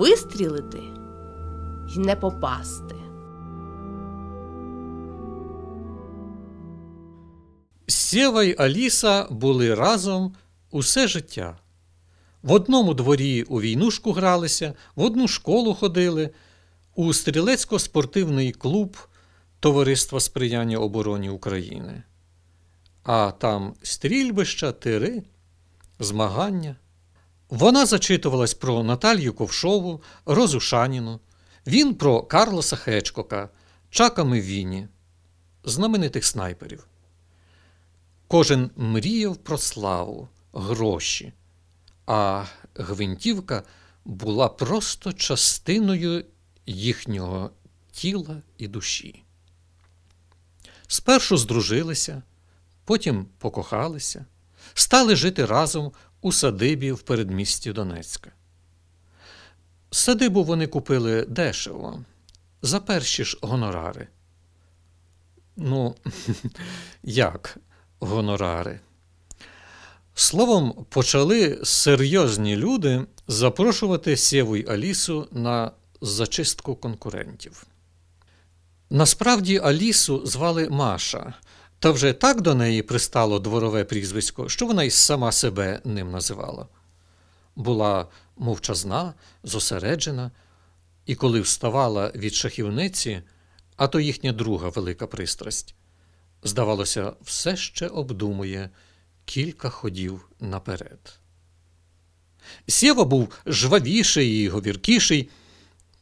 вистрілити і не попасти. Сєва й Аліса були разом усе життя. В одному дворі у війнушку гралися, в одну школу ходили, у стрілецько-спортивний клуб Товариства сприяння обороні України. А там стрільбища, тири, змагання. Вона зачитувалась про Наталію Ковшову, Розу Шаніну, він про Карлоса Хечкока, Чака Мевіні, знаменитих снайперів. Кожен мріяв про славу, гроші, а гвинтівка була просто частиною їхнього тіла і душі. Спершу здружилися, потім покохалися, стали жити разом у садибі в передмісті Донецька. Садибу вони купили дешево, за перші ж гонорари. Ну, як гонорари? Словом, почали серйозні люди запрошувати Сєву й Алісу на зачистку конкурентів. Насправді Алісу звали Маша, та вже так до неї пристало дворове прізвисько, що вона й сама себе ним називала. Була мовчазна, зосереджена, і коли вставала від шахівниці, а то їхня друга велика пристрасть, здавалося, все ще обдумує кілька ходів наперед. Сєва був жвавіший і говіркіший,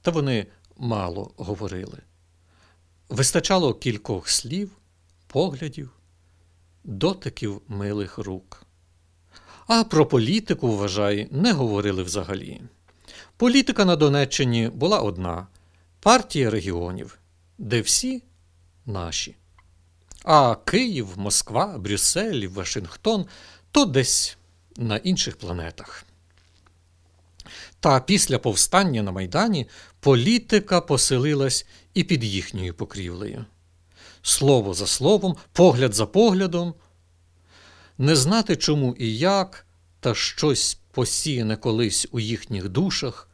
та вони мало говорили. Вистачало кількох слів, поглядів, дотиків милих рук. А про політику, вважай, не говорили взагалі. Політика на Донеччині була одна партія регіонів, де всі наші. А Київ, Москва, Брюссель, Вашингтон то десь на інших планетах. Та після повстання на Майдані політика поселилась і під їхньою покрівлею. Слово за словом, погляд за поглядом, не знати чому і як, та щось посіяне колись у їхніх душах,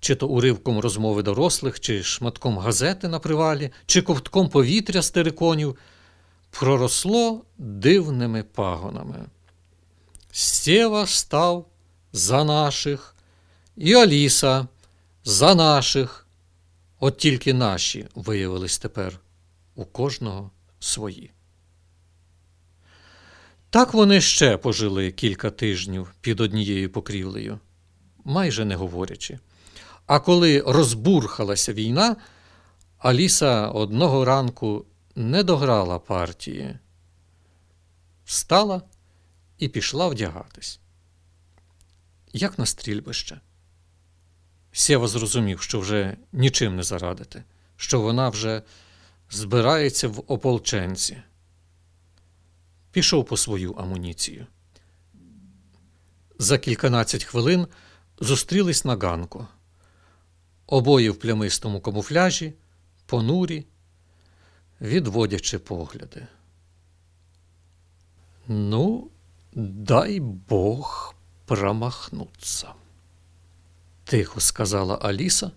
чи то уривком розмови дорослих, чи шматком газети на привалі, чи ковтком повітря з териконів, проросло дивними пагонами. Сєва став за наших, і Аліса за наших. От тільки наші виявились тепер у кожного свої. Так вони ще пожили кілька тижнів під однією покрівлею, майже не говорячи. А коли розбурхалася війна, Аліса одного ранку не дограла партії, встала і пішла вдягатись. Як на стрільбище. Сєва зрозумів, що вже нічим не зарадити, що вона вже збирається в ополченці. Пішов по свою амуніцію. За кільканадцять хвилин зустрілись на ганку. Обоє в плямистому камуфляжі, понурі, відводячи погляди. Ну, дай Бог промахнуться тихо сказала Аліса,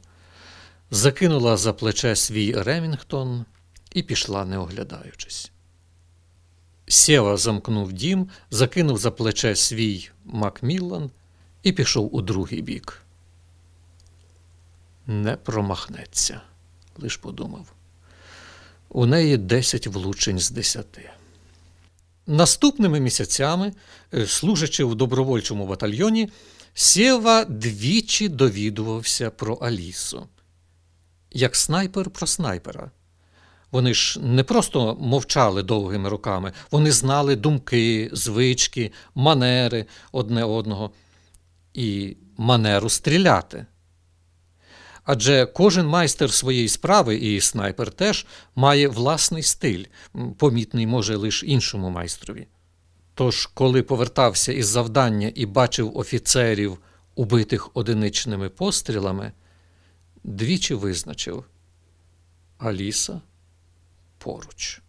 закинула за плече свій Ремінгтон і пішла, не оглядаючись. Сєва замкнув дім, закинув за плече свій Макміллан і пішов у другий бік. Не промахнеться, лиш подумав. У неї десять влучень з десяти. Наступними місяцями, е, служачи в добровольчому батальйоні, Сєва двічі довідувався про Алісу, як снайпер про снайпера. Вони ж не просто мовчали довгими роками, вони знали думки, звички, манери одне одного і манеру стріляти. Адже кожен майстер своєї справи, і снайпер теж має власний стиль, помітний може лише іншому майстрові. Тож, коли повертався із завдання і бачив офіцерів, убитих одиничними пострілами, двічі визначив Аліса поруч.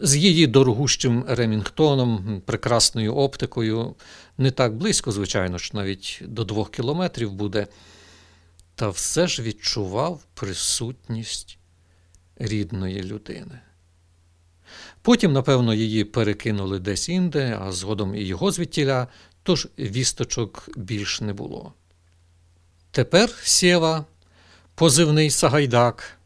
з її дорогущим Ремінгтоном, прекрасною оптикою, не так близько, звичайно ж, навіть до двох кілометрів буде, та все ж відчував присутність рідної людини. Потім, напевно, її перекинули десь інде, а згодом і його звідтіля, тож вісточок більш не було. Тепер Сєва, позивний Сагайдак,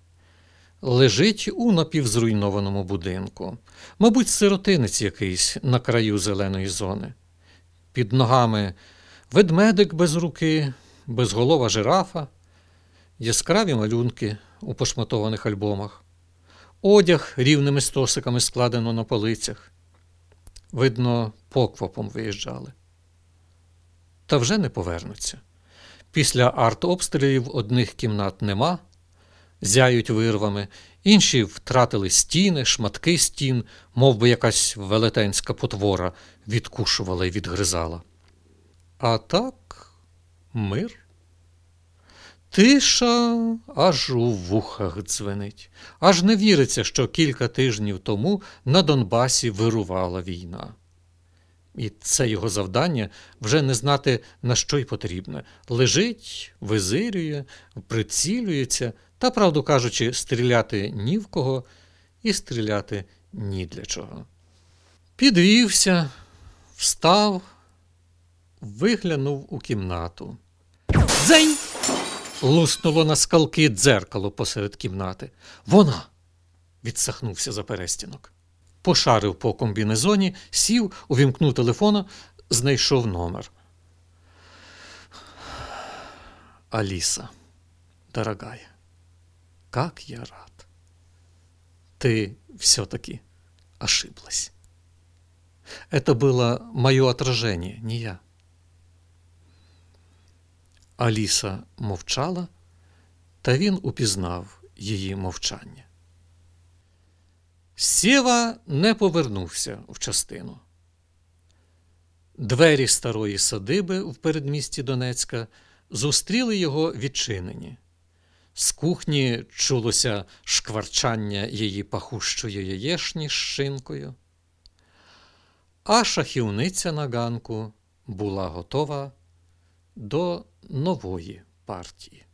лежить у напівзруйнованому будинку. Мабуть, сиротинець якийсь на краю зеленої зони. Під ногами ведмедик без руки, безголова жирафа, яскраві малюнки у пошматованих альбомах, одяг рівними стосиками складено на полицях. Видно, поквапом виїжджали. Та вже не повернуться. Після артобстрілів одних кімнат нема, зяють вирвами, інші втратили стіни, шматки стін, мов би якась велетенська потвора відкушувала і відгризала. А так мир. Тиша аж у вухах дзвенить. Аж не віриться, що кілька тижнів тому на Донбасі вирувала війна. І це його завдання вже не знати, на що й потрібне. Лежить, визирює, прицілюється, та, правду кажучи, стріляти ні в кого і стріляти ні для чого. Підвівся, встав, виглянув у кімнату. Дзень! Луснуло на скалки дзеркало посеред кімнати. Вона. відсахнувся за перестінок. Пошарив по комбінезоні, сів, увімкнув телефона, знайшов номер. Алиса, дорогая, как я рад. Ты все-таки ошиблась. Это было мое отражение, не я. Аліса мовчала, та він упізнав її мовчання. Сєва не повернувся в частину. Двері старої садиби в передмісті Донецька зустріли його відчинені. З кухні чулося шкварчання її пахущої яєшні з шинкою, а шахівниця на ганку була готова до нової партії.